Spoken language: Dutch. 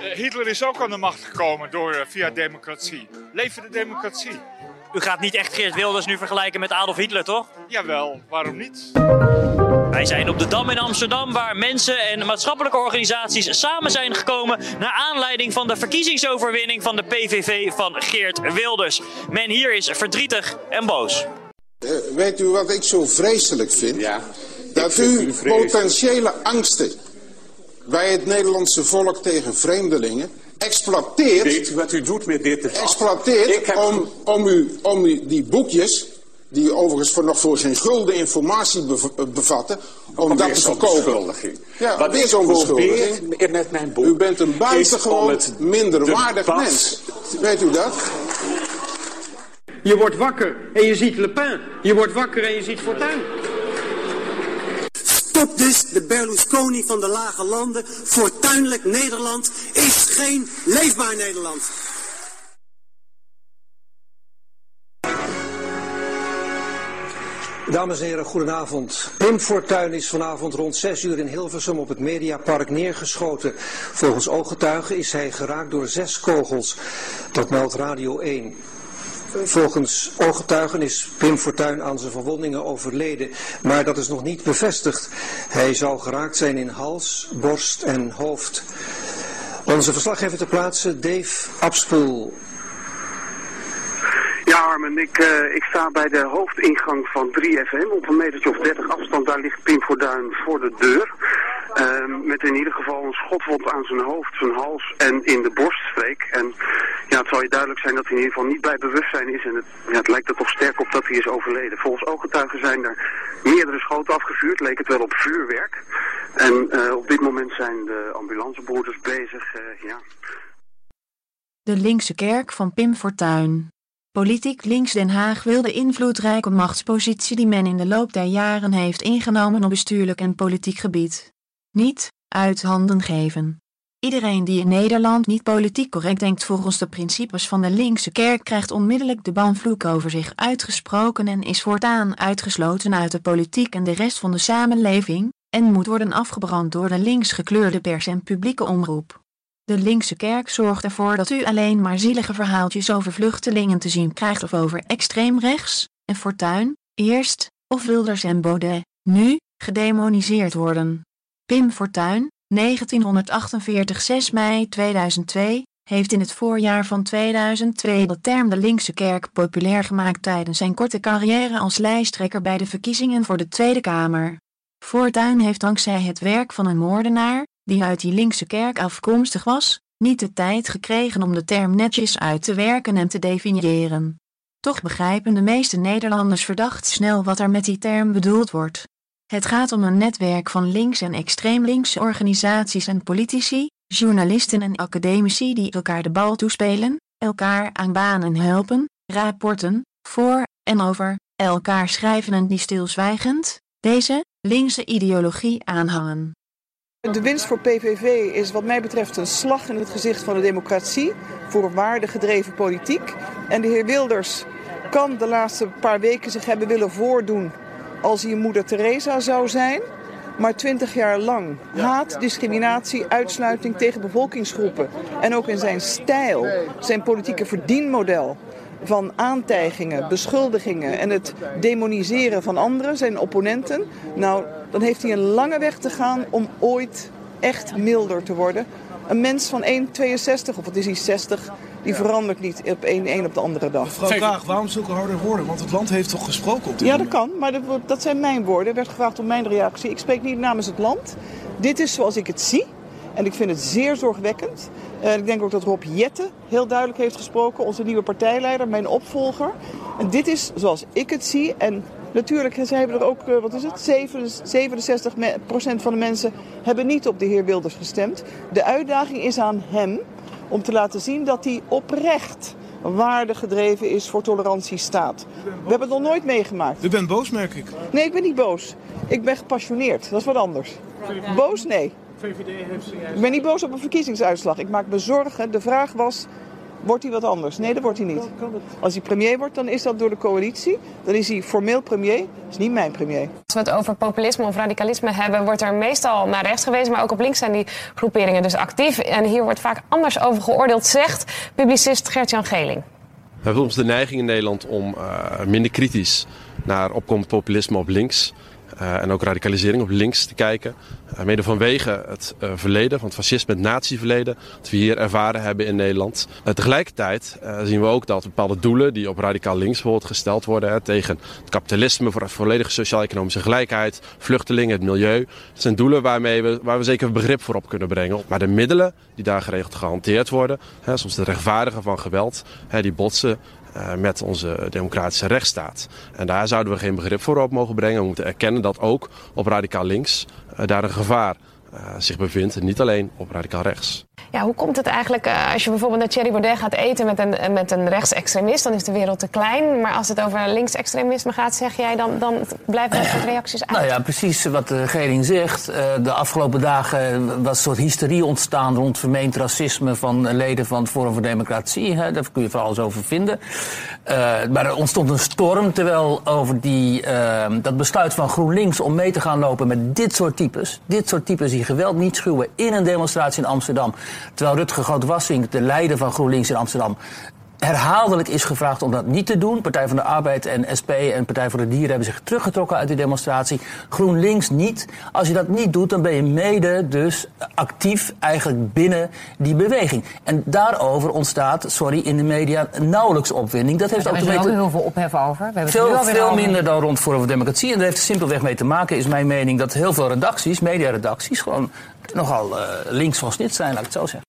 Eh, Hitler is ook aan de macht gekomen door, eh, via democratie. Leven de democratie. U gaat niet echt Geert Wilders nu vergelijken met Adolf Hitler, toch? Jawel, waarom niet? Wij zijn op de Dam in Amsterdam, waar mensen en maatschappelijke organisaties samen zijn gekomen naar aanleiding van de verkiezingsoverwinning van de PVV van Geert Wilders. Men hier is verdrietig en boos. Eh, weet u wat ik zo vreselijk vind? Ja. Dat u potentiële angsten bij het Nederlandse volk tegen vreemdelingen exploiteert, Weet u wat u doet met dit debat? exploiteert heb om, om, u, om u die boekjes, die overigens voor nog voor geen gulden informatie eh, bevatten, om dat te verkopen. Ja, Wat weer ik zo'n met mijn boek U bent een is buitengewoon minderwaardig debat- mens. Weet u dat? Je wordt wakker en je ziet Le Pen. Je wordt wakker en je ziet Fortuyn. Stop dus de Berlusconi van de lage landen. Fortuinlijk Nederland is geen leefbaar Nederland. Dames en heren, goedenavond. Pim Fortuyn is vanavond rond 6 uur in Hilversum op het Mediapark neergeschoten. Volgens ooggetuigen is hij geraakt door zes kogels. Dat meldt Radio 1. Volgens ooggetuigen is Pim Fortuyn aan zijn verwondingen overleden, maar dat is nog niet bevestigd. Hij zou geraakt zijn in hals, borst en hoofd. Onze verslaggever ter plaatse, Dave Abspoel. Ja, Armen, ik, eh, ik sta bij de hoofdingang van 3FM. Op een metertje of 30 afstand, daar ligt Pim Fortuyn voor de deur. Ehm, met in ieder geval een schotwond aan zijn hoofd, zijn hals en in de borststreek. En ja, het zal je duidelijk zijn dat hij in ieder geval niet bij bewustzijn is. En het, ja, het lijkt er toch sterk op dat hij is overleden. Volgens ooggetuigen zijn er meerdere schoten afgevuurd. Leek het wel op vuurwerk. En eh, op dit moment zijn de ambulanceboerders bezig. eh, ja, De linkse kerk van Pim Fortuyn. Politiek links Den Haag wil de invloedrijke machtspositie die men in de loop der jaren heeft ingenomen op bestuurlijk en politiek gebied. Niet uit handen geven. Iedereen die in Nederland niet politiek correct denkt volgens de principes van de linkse kerk krijgt onmiddellijk de banvloek over zich uitgesproken en is voortaan uitgesloten uit de politiek en de rest van de samenleving, en moet worden afgebrand door de links gekleurde pers en publieke omroep. De linkse kerk zorgt ervoor dat u alleen maar zielige verhaaltjes over vluchtelingen te zien krijgt of over extreem rechts, en Fortuyn, eerst, of Wilders en Baudet, nu, gedemoniseerd worden. Pim Fortuyn, 1948 6 mei 2002, heeft in het voorjaar van 2002 de term de linkse kerk populair gemaakt tijdens zijn korte carrière als lijsttrekker bij de verkiezingen voor de Tweede Kamer. Fortuyn heeft dankzij het werk van een moordenaar, die uit die linkse kerk afkomstig was, niet de tijd gekregen om de term netjes uit te werken en te definiëren. Toch begrijpen de meeste Nederlanders verdacht snel wat er met die term bedoeld wordt. Het gaat om een netwerk van links en extreem linkse organisaties en politici, journalisten en academici die elkaar de bal toespelen, elkaar aan banen helpen, rapporten, voor en over elkaar schrijven en die stilzwijgend, deze, linkse ideologie aanhangen. De winst voor PVV is wat mij betreft een slag in het gezicht van de democratie voor waardegedreven politiek. En de heer Wilders kan de laatste paar weken zich hebben willen voordoen als hij moeder Teresa zou zijn. Maar twintig jaar lang haat, discriminatie, uitsluiting tegen bevolkingsgroepen. En ook in zijn stijl, zijn politieke verdienmodel van aantijgingen, beschuldigingen en het demoniseren van anderen, zijn opponenten. Nou, dan heeft hij een lange weg te gaan om ooit echt milder te worden. Een mens van 1,62 of wat is hij, 60, die verandert niet op één, een op de andere dag. Mevrouw Kaag, waarom zulke harde woorden? Want het land heeft toch gesproken op dit Ja, dat moment? kan, maar dat zijn mijn woorden. Er werd gevraagd om mijn reactie. Ik spreek niet namens het land. Dit is zoals ik het zie. En ik vind het zeer zorgwekkend. Eh, ik denk ook dat Rob Jette heel duidelijk heeft gesproken, onze nieuwe partijleider, mijn opvolger. En dit is zoals ik het zie. En natuurlijk, ze hebben er ook, eh, wat is het, 67 me- procent van de mensen hebben niet op de heer Wilders gestemd. De uitdaging is aan hem om te laten zien dat hij oprecht waardegedreven is, voor tolerantie staat. We hebben het nog nooit meegemaakt. U bent boos, merk ik. Nee, ik ben niet boos. Ik ben gepassioneerd. Dat is wat anders. Boos? Nee. VVD heeft Ik ben niet boos op een verkiezingsuitslag. Ik maak me zorgen. De vraag was, wordt hij wat anders. Nee, dat wordt hij niet. Als hij premier wordt, dan is dat door de coalitie. Dan is hij formeel premier, dat is niet mijn premier. Als we het over populisme of radicalisme hebben, wordt er meestal naar rechts gewezen, maar ook op links zijn die groeperingen dus actief. En hier wordt vaak anders over geoordeeld, zegt publicist Gert-Jan Geling. We hebben soms de neiging in Nederland om uh, minder kritisch naar opkomend populisme op links en ook radicalisering op links te kijken. Uh, mede vanwege het uh, verleden, van het fascisme, het nazi-verleden, dat we hier ervaren hebben in Nederland. tegelijkertijd zien we ook dat bepaalde doelen die op radicaal links bijvoorbeeld gesteld worden, hè, tegen het kapitalisme, voor volledige sociaal-economische gelijkheid, vluchtelingen, het milieu. Dat zijn doelen waarmee we, waar we zeker begrip voor op kunnen brengen. Maar de middelen die daar geregeld gehanteerd worden, hè, soms het rechtvaardigen van geweld, hè, die botsen met onze democratische rechtsstaat. En daar zouden we geen begrip voor op mogen brengen. We moeten erkennen dat ook op radicaal links uh, daar een gevaar zich bevindt. Niet alleen op radicaal rechts. Ja, hoe komt het eigenlijk uh, als je bijvoorbeeld naar Thierry Baudet gaat eten met een, met een rechtsextremist, dan is de wereld te klein. Maar als het over linksextremisme gaat, zeg jij, dan, dan blijven dat soort reacties uit. Nou ja, precies wat de regering zegt. Uh, de afgelopen dagen was een soort hysterie ontstaan rond vermeend racisme van leden van het Forum voor Democratie. Hè. Daar kun je van alles over vinden. Uh, maar er ontstond een storm terwijl over die, dat besluit van GroenLinks om mee te gaan lopen met dit soort types. Dit soort types die geweld niet schuwen in een demonstratie in Amsterdam. Terwijl Rutger Groot-Wassink, de leider van GroenLinks in Amsterdam, herhaaldelijk is gevraagd om dat niet te doen. Partij van de Arbeid en SP en Partij voor de Dieren hebben zich teruggetrokken uit die demonstratie. GroenLinks niet. Als je dat niet doet, dan ben je mede dus actief eigenlijk binnen die beweging. En daarover ontstaat, sorry, in de media nauwelijks opwinding. Dat heeft ook, te... heel veel ophef over. We hebben veel het veel over. minder dan rond Forum voor Democratie. En dat heeft er simpelweg mee te maken, is mijn mening, dat heel veel redacties, mediaredacties, gewoon nogal uh, links van snit zijn, laat ik het zo zeggen.